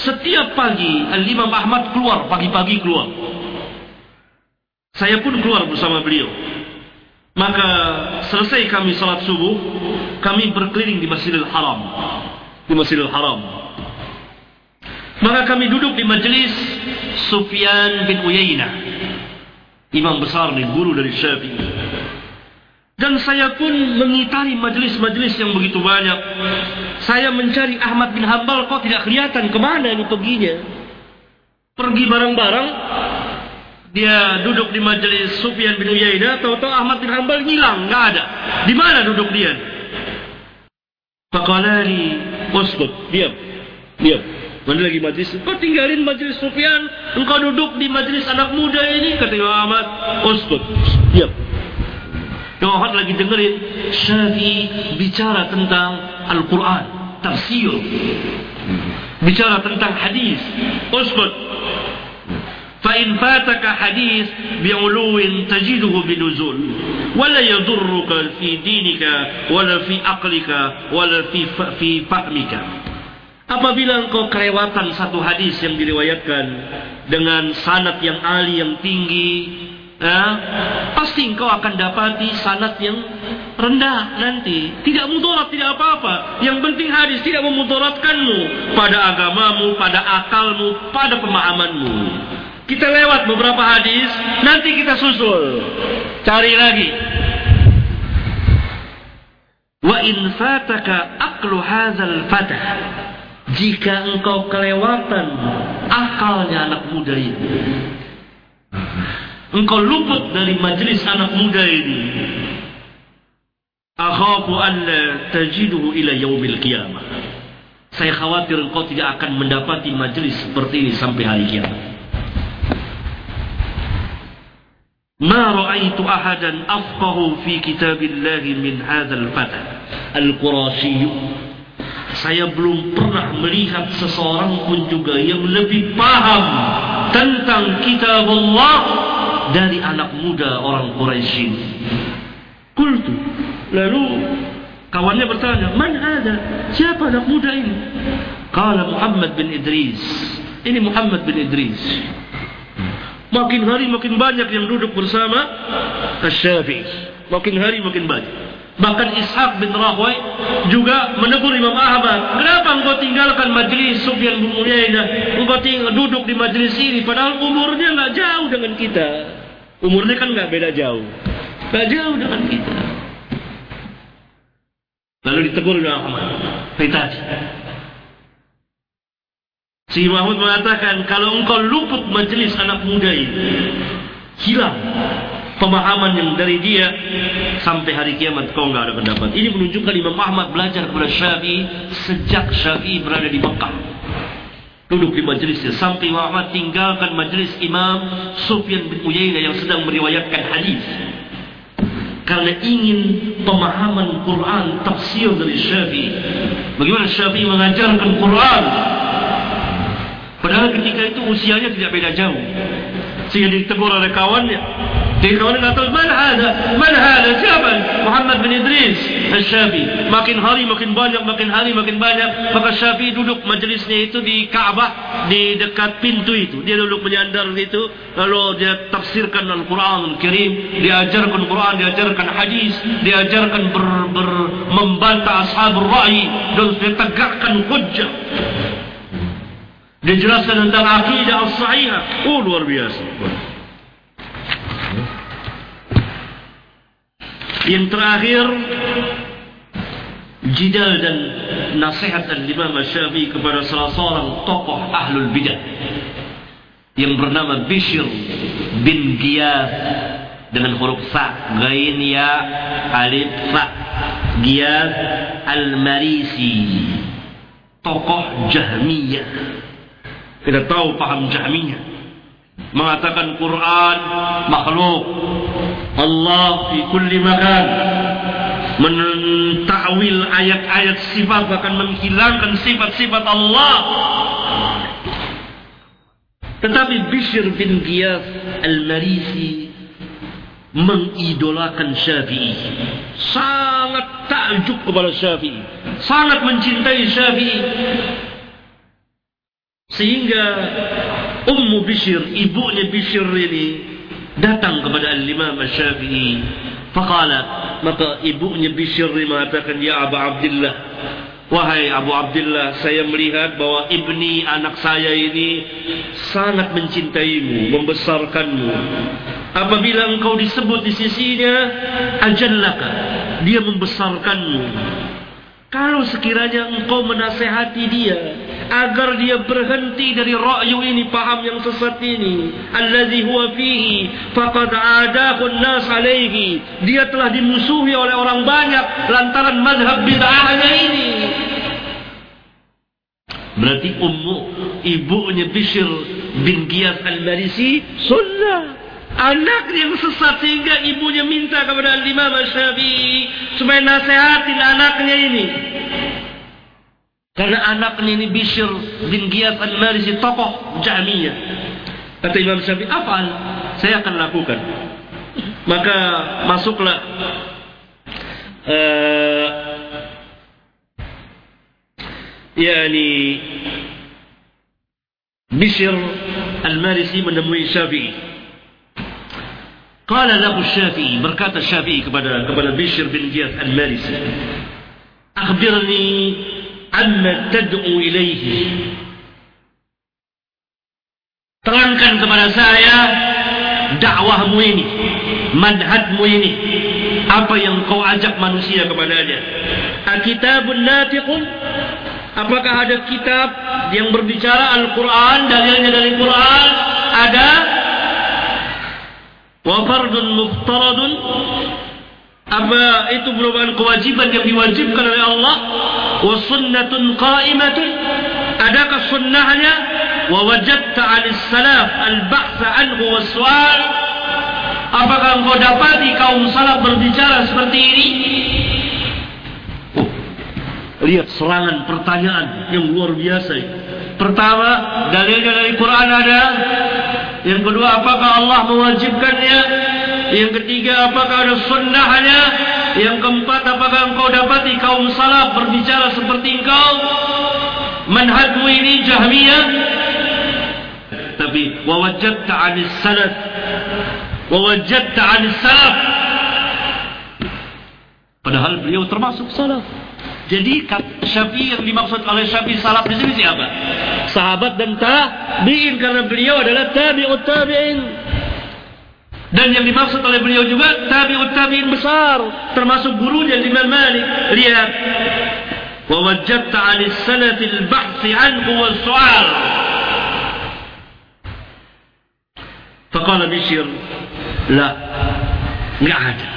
Setiap pagi Al-Imam Ahmad keluar, pagi-pagi keluar. Saya pun keluar bersama beliau. Maka selesai kami salat subuh, kami berkeliling di Masjidil Haram. Di Masjidil Haram. Maka kami duduk di majelis Sufyan bin Uyainah. Imam besar nih, guru dari Syafi'i. Dan saya pun mengitari majelis-majelis yang begitu banyak. Saya mencari Ahmad bin Hambal kok tidak kelihatan ke mana ini perginya. Pergi bareng-bareng. Dia duduk di majelis Sufyan bin Uyainah. Tahu-tahu Ahmad bin Hambal hilang, nggak ada. Di mana duduk dia? Fakalari, uskut, diam, diam. Mana lagi majlis? Kau tinggalin majlis Sufyan, engkau duduk di majlis anak muda ini, kata Ahmad. Uskut, diam. Imam Ahmad lagi dengerin Syafi'i bicara tentang Al-Quran, tafsir. Bicara tentang hadis. Uskut. فإن فاتك حديث بعلو تجده بنزول ولا يضرك في دينك ولا في عقلك ولا في في فهمك Apabila engkau kelewatan satu hadis yang diriwayatkan dengan sanad yang ali yang tinggi, ya, pasti engkau akan dapati sanad yang rendah nanti. Tidak mudarat, tidak apa-apa. Yang penting hadis tidak memudaratkanmu pada agamamu, pada akalmu, pada pemahamanmu. Kita lewat beberapa hadis, nanti kita susul. Cari lagi. Wa in fataka aqlu hadzal fatah jika engkau kelewatan akalnya anak muda ini engkau luput dari majelis anak muda ini. Akhafu alla tajiduhu ila yaumil qiyamah. Saya khawatir engkau tidak akan mendapati majelis seperti ini sampai hari kiamat. Ma ra'aitu ahadan afqahu fi kitabillah min hadzal fata al-Qurasyi. Saya belum pernah melihat seseorang pun juga yang lebih paham tentang kitab Allah dari anak muda orang Quraisy. Kultu. Lalu kawannya bertanya, "Man ada? Siapa anak muda ini?" Kala Muhammad bin Idris. Ini Muhammad bin Idris. Makin hari makin banyak yang duduk bersama Asy-Syafi'i. Makin hari makin banyak. Bahkan Ishaq bin Rahway juga menegur Imam Ahmad. Kenapa engkau tinggalkan majlis Sufyan bin Uyainah? Engkau tinggal duduk di majlis ini. Padahal umurnya nggak jauh dengan kita. Umurnya kan nggak beda jauh. Nggak jauh dengan kita. Lalu ditegur Imam Ahmad. Fitati. Si Mahmud mengatakan, kalau engkau luput majlis anak muda ini, hilang pemahaman yang dari dia sampai hari kiamat kau nggak ada pendapat. Ini menunjukkan Imam Ahmad belajar kepada Syafi'i sejak Syafi'i berada di Mekah. Duduk di majlisnya sampai Ahmad tinggalkan majlis Imam Sufyan bin Uyainah yang sedang meriwayatkan hadis. Karena ingin pemahaman Quran tafsir dari Syafi'i. Bagaimana Syafi'i mengajarkan Quran? Padahal ketika itu usianya tidak beda jauh. Sehingga ditegur oleh kawannya. Jadi kawan kata, mana ada? Mana ada? Siapa? Muhammad bin Idris Al-Syafi. Makin hari makin banyak, makin hari makin banyak. Maka Syafi duduk majlisnya itu di Ka'bah, di dekat pintu itu. Dia duduk menyandar itu. Lalu dia tafsirkan Al-Quran Al-Kirim. Diajarkan Quran, diajarkan hadis. Diajarkan ber, ber, membantah ashabul ra'i. Dan dia tegakkan. Dijelaskan tentang akidah as-sahihah. Oh, luar biasa. Yang terakhir jidal dan nasihat Imam Syafi'i kepada salah seorang tokoh ahlul bidah. Yang bernama Bishr bin Giyas dengan huruf fa gain ya alif fa Giyas al-Marisi. Tokoh Jahmiyah kita tahu paham Jahmiyah mengatakan Quran makhluk. Allah di kulli makan. Mentakwil ayat-ayat sifat bahkan menghilangkan sifat-sifat Allah. Tetapi Bishr bin Giyas Al-Marisi mengidolakan Syafi'i. Sangat takjub kepada Syafi'i. Sangat mencintai Syafi'i sehingga Ummu Bishr ibunya Bishr ini datang kepada Al-Imam Syafi'i. Faqala maka ibunya Bishr mengatakan ya Abu Abdullah Wahai Abu Abdullah, saya melihat bahwa ibni anak saya ini sangat mencintaimu, membesarkanmu. Apabila engkau disebut di sisinya, ajallaka, dia membesarkanmu. Kalau sekiranya engkau menasehati dia agar dia berhenti dari ra'yu ini, paham yang sesat ini, allazi huwa fihi faqad adahu an-nas alaihi. Dia telah dimusuhi oleh orang banyak lantaran mazhab bid'ahnya ini. Berarti ummu ibunya Bishr bin Giyas al-Marisi sunnah. Anak yang sesat sehingga ibunya minta kepada Imam Syafi'i supaya nasihatin anaknya ini. Karena anaknya ini Bishr bin Giyas al-Marisi tokoh Jahmiyah. Kata Imam Syafi'i, "Afal, saya akan lakukan." Maka masuklah uh, yani Bishr al-Marisi menemui Syafi'i. Qala lahu Syafi'i, berkata Syafi'i kepada kepada Bishr bin Giyas Al-Marisi. Akhbirni amma tad'u ilaihi. Terangkan kepada saya dakwahmu ini, manhajmu ini, apa yang kau ajak manusia kepadanya. Akitabun natiqun Apakah ada kitab yang berbicara Al-Quran, dalilnya dari Quran? Ada wa fardun muftaradun. Apa itu merupakan kewajiban yang diwajibkan oleh Allah? Wa sunnatun qa'imatun. Adakah sunnahnya? Wa wajadta 'ala salaf al-bahth anhu was su'al. Apakah engkau dapati kaum salaf berbicara seperti ini? Lihat serangan pertanyaan yang luar biasa. Pertama dalilnya dari Quran ada yang kedua, apakah Allah mewajibkannya? Yang ketiga, apakah ada sunnahnya? Yang keempat, apakah engkau dapati kaum salaf berbicara seperti engkau? Manhajmu ini jahmiyah? Tapi, wawajadta anis salaf. Wawajadta anis salaf. Padahal beliau termasuk salaf. Jadi Syafi'i yang dimaksud oleh Syafi'i salaf di sini siapa? Sahabat dan tabi'in karena beliau adalah tabi'ut tabi'in. Dan yang dimaksud oleh beliau juga tabi'ut tabi'in besar, termasuk gurunya Imam Malik. Lihat. Wa wajadta 'ala sanati al-bahth 'anhu wa su'al. Faqala Bishr, "La, enggak ada."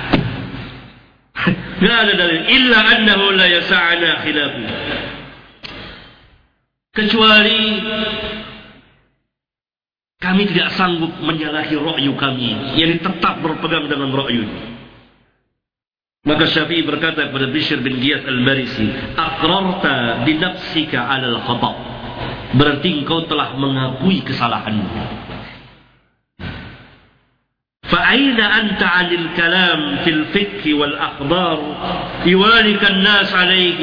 Tidak ada dalil. Illa annahu la yasa'ana khilafu. Kecuali kami tidak sanggup menyalahi ro'yu kami. Yang tetap berpegang dengan ro'yu. Maka Syafi'i berkata kepada Bishr bin Giyas al-Marisi. Akrarta binafsika alal khata. Berarti engkau telah mengakui kesalahanmu. فأين أنت عن الكلام في الفقه والأخبار يوالك الناس عليه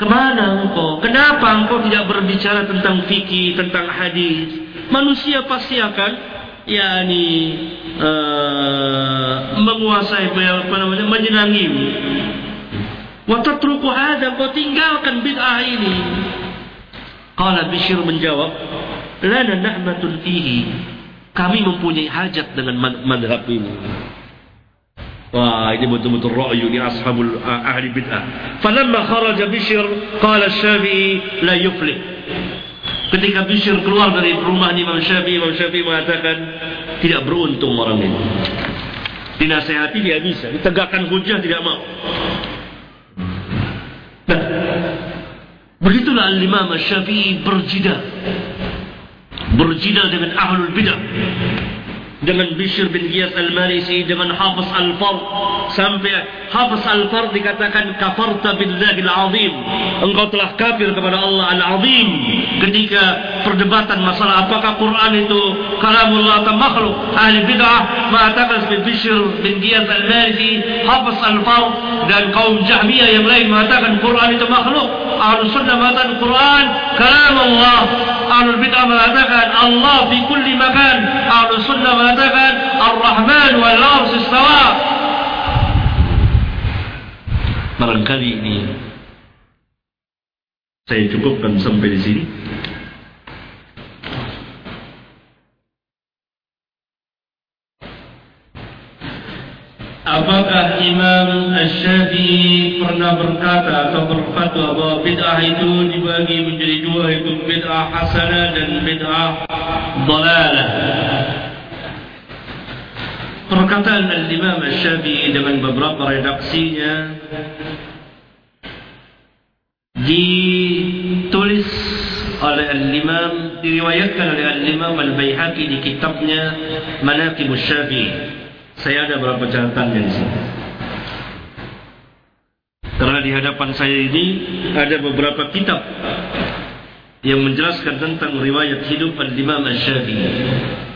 Kemana engkau? Kenapa engkau tidak berbicara tentang fikih, tentang hadis? Manusia pasti akan yakni uh, menguasai apa namanya menyenangimu. Wa tatruku hadza kau tinggalkan bid'ah ini. Qala Bishr menjawab, "Lana nahmatun fihi." kami mempunyai hajat dengan madhab ini. Wah, ini betul-betul ra'yu ni ashabul ahli bid'ah. Falamma kharaja Bishr, qala Syafi'i la yuflih. Ketika Bishr keluar dari rumah Imam Syafi'i, Imam Syafi'i mengatakan tidak beruntung orang ini. Dinasehati dia bisa, ditegakkan hujah tidak mau. Nah, begitulah Imam Syafi'i berjidah berjidal dengan ahlul bidah dengan Bishr bin Giyas al-Marisi dengan Hafiz al-Fard. Sampai Hafiz al-Fard dikatakan kafarta billahi al-azim. Engkau telah kafir kepada Allah al-azim. Ketika perdebatan masalah apakah Quran itu kalamullah atau makhluk ahli bid'ah mengatakan seperti Bishr bin Giyas al-Marisi Hafiz al-Fard dan kaum Jahmiyah yang lain mengatakan Quran itu makhluk. Ahli sunnah mengatakan Quran kalamullah. Ahli bid'ah mengatakan Allah di kulli makan. Ahli sunnah mengatakan mengatakan Ar-Rahman wal Ars istawa. Barangkali ini Saya cukupkan sampai di sini. Apakah Imam Ash-Syafi'i pernah berkata atau berfatwa bahwa bid'ah itu dibagi menjadi dua yaitu bid'ah hasanah dan bid'ah dalalah? Perkataan Al-Imam Ash-Syafi'i dengan beberapa redaksinya ditulis oleh Al-Imam diriwayatkan oleh Al-Imam Al-Baihaqi di kitabnya Manaqib Asy-Syafi'i. Saya ada beberapa catatannya di sini. Karena di hadapan saya ini ada beberapa kitab yang menjelaskan tentang riwayat hidup Al-Imam Asy-Syafi'i.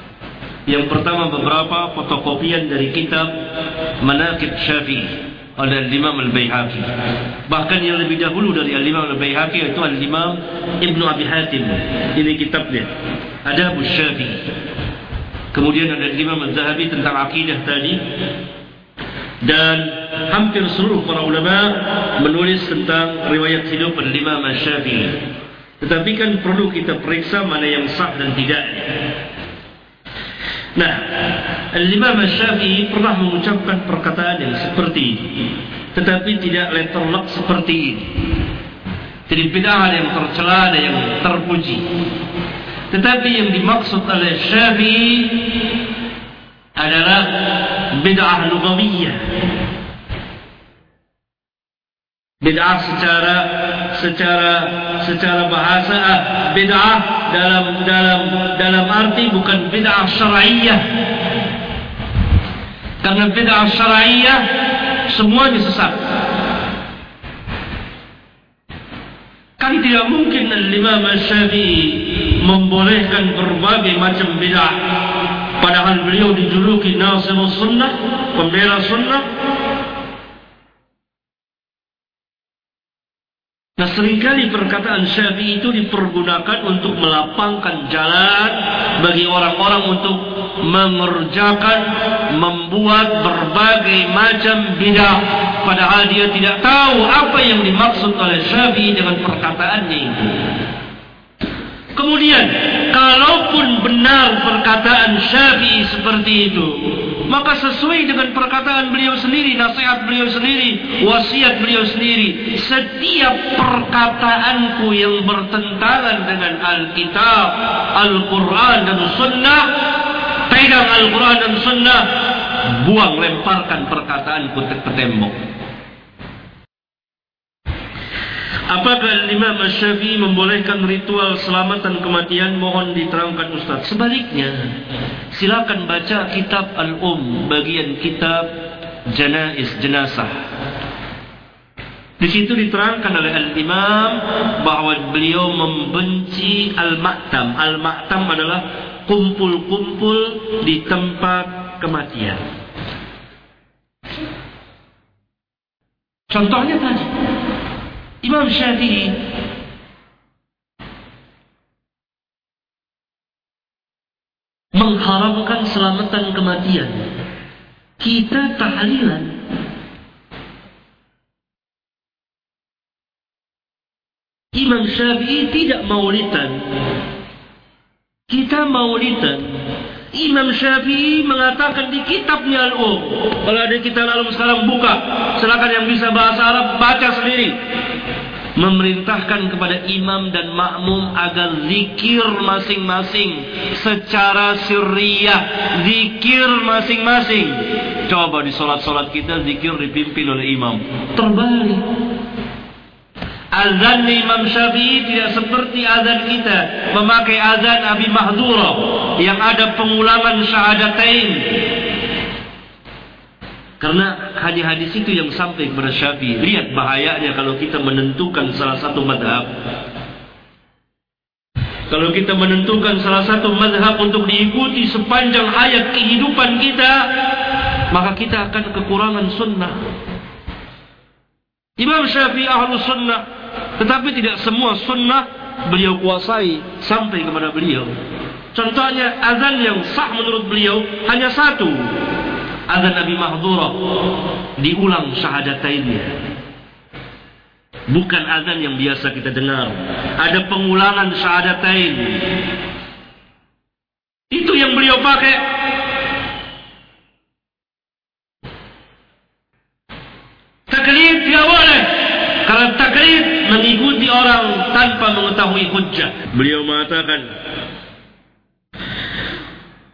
Yang pertama beberapa fotokopian dari kitab Manaqib Syafi'i oleh Al-Imam Al-Baihaqi. Bahkan yang lebih dahulu dari Al-Imam Al-Baihaqi itu Al-Imam Ibnu Abi Hatim. Ini kitabnya. Adab Syafi'i. Kemudian ada Imam Az-Zahabi tentang akidah tadi dan hampir seluruh para ulama menulis tentang riwayat hidup Imam Syafi'i. Tetapi kan perlu kita periksa mana yang sah dan tidak. Nah, Imam Syafi'i pernah mengucapkan perkataan yang seperti ini, tetapi tidak letterlock seperti ini. Jadi bid'ah ada yang tercela, ada yang terpuji. Tetapi yang dimaksud oleh Syafi'i adalah bid'ah lugawiyah. Bid'ah secara secara secara bahasa bid'ah dalam dalam dalam arti bukan bid'ah syar'iyyah. Karena bid'ah syar'iyyah semuanya sesat. Kan tidak mungkin Imam Syafi'i membolehkan berbagai macam bid'ah. Padahal beliau dijuluki Nasirus Sunnah, pembela Sunnah. Nah sering kali perkataan Syafi'i itu dipergunakan untuk melapangkan jalan bagi orang-orang untuk mengerjakan, membuat berbagai macam bidah padahal dia tidak tahu apa yang dimaksud oleh Syafi'i dengan perkataannya itu. Kemudian, kalaupun benar perkataan Syafi'i seperti itu, maka sesuai dengan perkataan beliau sendiri, nasihat beliau sendiri, wasiat beliau sendiri, setiap perkataanku yang bertentangan dengan Alkitab, Al-Quran dan Sunnah, pegang Al-Quran dan Sunnah, buang lemparkan perkataan ke tembok. Apakah Imam Syafi'i membolehkan ritual selamatan kematian? Mohon diterangkan Ustaz. Sebaliknya, silakan baca kitab Al-Um, bagian kitab Janais Jenazah. Di situ diterangkan oleh Al-Imam bahwa beliau membenci Al-Ma'tam. Al-Ma'tam adalah kumpul-kumpul di tempat kematian. Contohnya tadi, Imam Syafi'i mengharamkan selamatan kematian. Kita tahlilan. Imam Syafi'i tidak maulidan kita maulidan. Imam Syafi'i mengatakan di kitabnya Al-Um. Kalau ada kita lalu sekarang buka. Silakan yang bisa bahasa Arab baca sendiri. Memerintahkan kepada imam dan makmum agar zikir masing-masing secara sirriyah. Zikir masing-masing. Coba di solat-solat kita zikir dipimpin oleh imam. Terbalik. Azan Imam Syafi'i tidak seperti azan kita memakai azan Abi Mahdura yang ada pengulangan syahadatain. Karena hadis-hadis itu yang sampai kepada Syafi'i. Lihat bahayanya kalau kita menentukan salah satu madhab. Kalau kita menentukan salah satu madhab untuk diikuti sepanjang hayat kehidupan kita, maka kita akan kekurangan sunnah. Imam Syafi'i ahlu sunnah tetapi tidak semua sunnah beliau kuasai sampai kepada beliau. Contohnya azan yang sah menurut beliau hanya satu. Azan Nabi Mahdura diulang syahadatainnya. Bukan azan yang biasa kita dengar. Ada pengulangan syahadatain. Itu yang beliau pakai. Taklid tidak boleh. Karena taklid mengikuti orang tanpa mengetahui hujjah. Beliau mengatakan,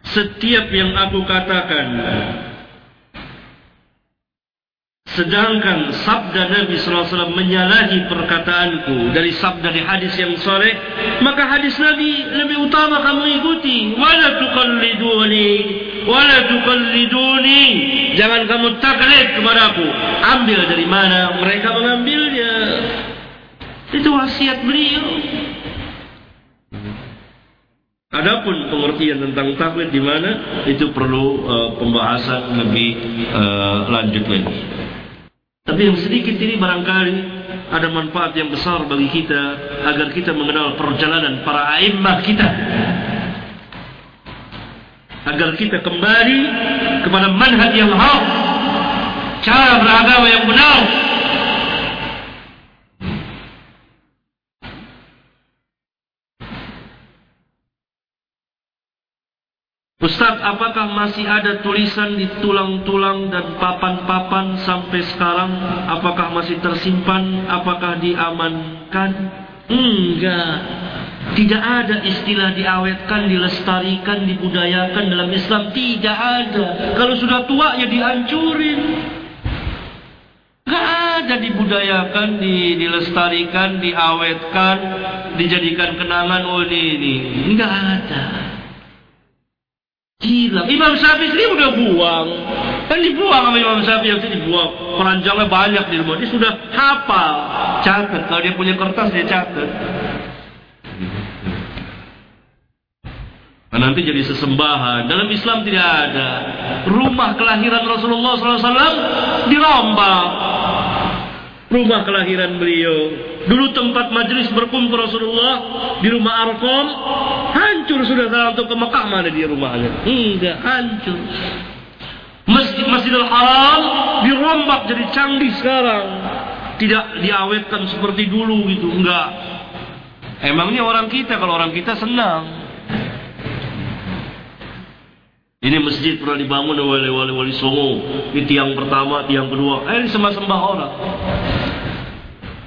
setiap yang aku katakan Sedangkan sabda Nabi SAW menyalahi perkataanku dari sabda di hadis yang soleh, maka hadis Nabi lebih utama kamu ikuti. Wala tuqalliduni, wala tuqalliduni. Jangan kamu taklid kepadaku. Ambil dari mana mereka mengambilnya. Itu wasiat beliau. Adapun pengertian tentang taklid di mana itu perlu uh, pembahasan lebih uh, lanjut lagi. Tapi yang sedikit ini barangkali ada manfaat yang besar bagi kita agar kita mengenal perjalanan para a'immah kita. Agar kita kembali kepada manhaj yang hak, cara beragama yang benar, Ustaz, apakah masih ada tulisan di tulang-tulang dan papan-papan sampai sekarang? Apakah masih tersimpan? Apakah diamankan? Enggak. Tidak ada istilah diawetkan, dilestarikan, dibudayakan dalam Islam. Tidak ada. Kalau sudah tua ya dihancurin. Enggak ada dibudayakan, di, dilestarikan, diawetkan, dijadikan kenangan. Ini, ini. Enggak ada. Gila, Imam Syafi'i sendiri udah buang. Kan dibuang sama Imam Syafi'i yang dibuang. Peranjangnya banyak di rumah. Dia sudah hafal. Catat. Kalau dia punya kertas dia catat. Nah, nanti jadi sesembahan. Dalam Islam tidak ada. Rumah kelahiran Rasulullah SAW dirombak. Rumah kelahiran beliau. Dulu tempat majlis berkumpul Rasulullah di rumah Arqam hancur sudah kalau untuk ke Mekah mana dia rumahnya? Enggak, hancur. Masjid Masjidil Haram dirombak jadi canggih sekarang. Tidak diawetkan seperti dulu gitu, enggak. Emangnya orang kita kalau orang kita senang. Ini masjid pernah dibangun oleh wali-wali Songo. Ini tiang pertama, tiang kedua. Eh, ini sembah-sembah orang.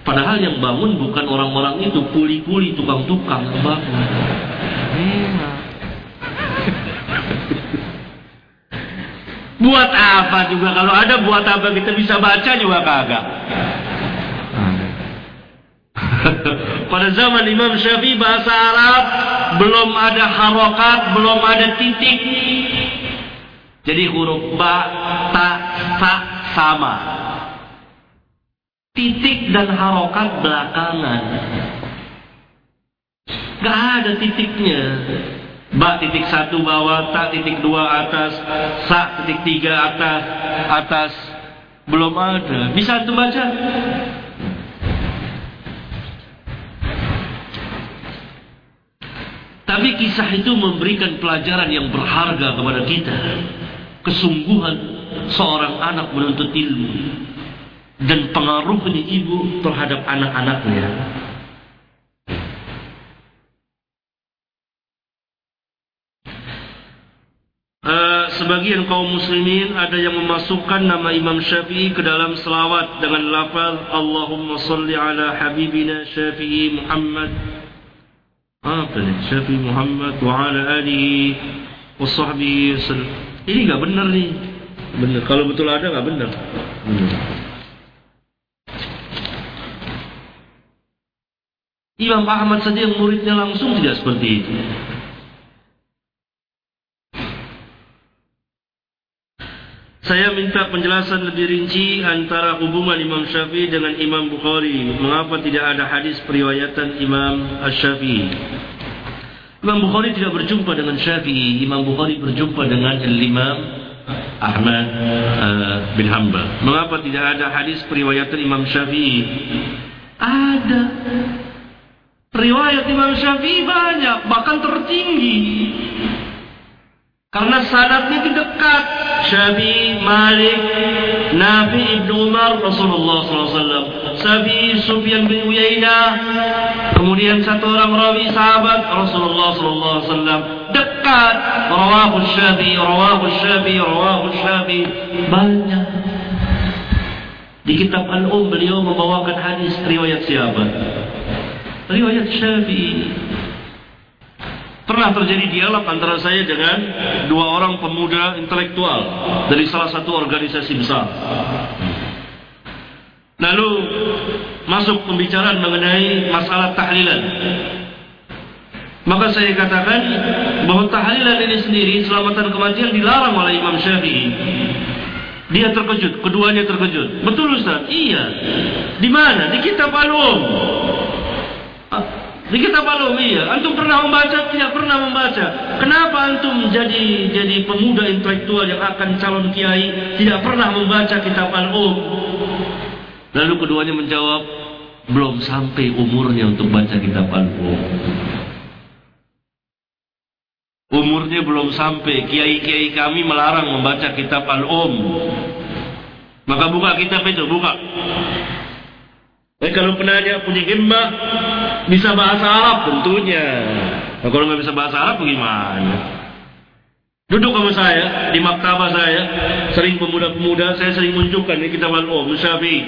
Padahal yang bangun bukan orang-orang itu, kuli-kuli, tukang-tukang yang bangun. buat apa juga kalau ada buat apa kita bisa baca juga kagak. Pada zaman Imam Syafi'i bahasa Arab belum ada harokat, belum ada titik. Jadi huruf ba, ta, sa sama titik dan harokat belakangan. Gak ada titiknya. Ba titik satu bawah, tak titik dua atas, sa titik tiga atas, atas belum ada. Bisa tuh baca? Tapi kisah itu memberikan pelajaran yang berharga kepada kita. Kesungguhan seorang anak menuntut ilmu dan pengaruhnya ibu terhadap anak-anaknya. Uh, sebagian kaum muslimin ada yang memasukkan nama Imam Syafi'i ke dalam selawat dengan lafaz Allahumma salli ala habibina Syafi'i Muhammad. Apa ni? Syafi'i Muhammad wa ala alihi wa sahbihi ini enggak benar nih benar kalau betul ada enggak benar hmm. Imam Ahmad saja yang muridnya langsung tidak seperti itu. Saya minta penjelasan lebih rinci antara hubungan Imam Syafi'i dengan Imam Bukhari. Mengapa tidak ada hadis periwayatan Imam Ash-Syafi'i? Imam Bukhari tidak berjumpa dengan Syafi'i. Imam Bukhari berjumpa dengan Imam Ahmad uh, bin Hanbal. Mengapa tidak ada hadis periwayatan Imam Syafi'i? Ada. Riwayat Imam Syafi'i banyak, bahkan tertinggi. Karena sanadnya itu dekat. Syafi'i, Malik, Nabi Ibn Umar, Rasulullah SAW. Syafi'i, Sufyan bin Uyainah. Kemudian satu orang rawi sahabat Rasulullah SAW. Dekat. Rawahu Syafi'i, Rawahu Syafi'i, Rawahu Syafi'i. Banyak. Di kitab Al-Um beliau membawakan hadis riwayat siapa? Riwayat Syafi'i. Pernah terjadi dialog antara saya dengan dua orang pemuda intelektual dari salah satu organisasi besar. Lalu masuk pembicaraan mengenai masalah tahlilan. Maka saya katakan bahwa tahlilan ini sendiri selamatan kematian dilarang oleh Imam Syafi'i. Dia terkejut, keduanya terkejut. Betul Ustaz? Iya. Di mana? Di kitab Al-Um. Di kitab al iya. Antum pernah membaca? Tidak pernah membaca. Kenapa antum jadi jadi pemuda intelektual yang akan calon kiai tidak pernah membaca kitab al-um? Lalu keduanya menjawab, belum sampai umurnya untuk baca kitab al-um. Umurnya belum sampai. Kiai-kiai kami melarang membaca kitab al-um. Maka buka kitab itu, buka. Kalau penanya punya himmah bisa bahasa Arab tentunya. Nah, kalau nggak bisa bahasa Arab bagaimana? Duduk sama saya di maktabah saya, sering pemuda-pemuda saya sering munculkan di kitab Al-Um Syafi'i.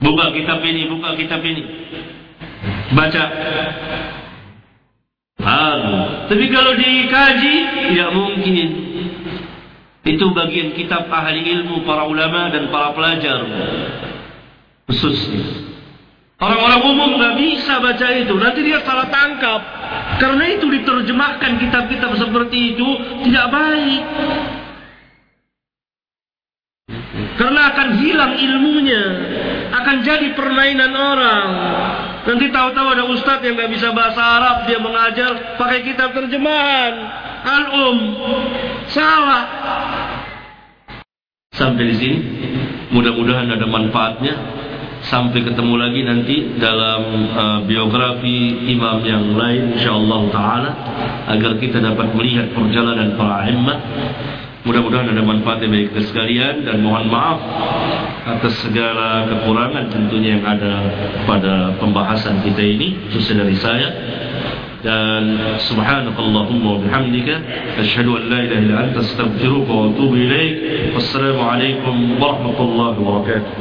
Buka kitab ini, buka kitab ini. Baca. Lalu, tapi kalau dikaji tidak mungkin. Itu bagian kitab ahli ilmu, para ulama dan para pelajar. Khususnya. Orang-orang umum nggak bisa baca itu. Nanti dia salah tangkap. Karena itu diterjemahkan kitab-kitab seperti itu tidak baik. Karena akan hilang ilmunya. Akan jadi permainan orang. Nanti tahu-tahu ada ustadz yang nggak bisa bahasa Arab. Dia mengajar pakai kitab terjemahan. Al-Um. Salah. Sampai di sini, mudah-mudahan ada manfaatnya. Sampai ketemu lagi nanti dalam uh, biografi imam yang lain insyaallah taala agar kita dapat melihat perjalanan para imam. Mudah-mudahan ada manfaatnya bagi kita sekalian dan mohon maaf atas segala kekurangan tentunya yang ada pada pembahasan kita ini khususnya dari saya. الختان سبحانك اللهم وبحمدك أشهد أن لا إله إلا أنت أستغفرك وأتوب إليك. والسلام عليكم ورحمة الله وبركاته.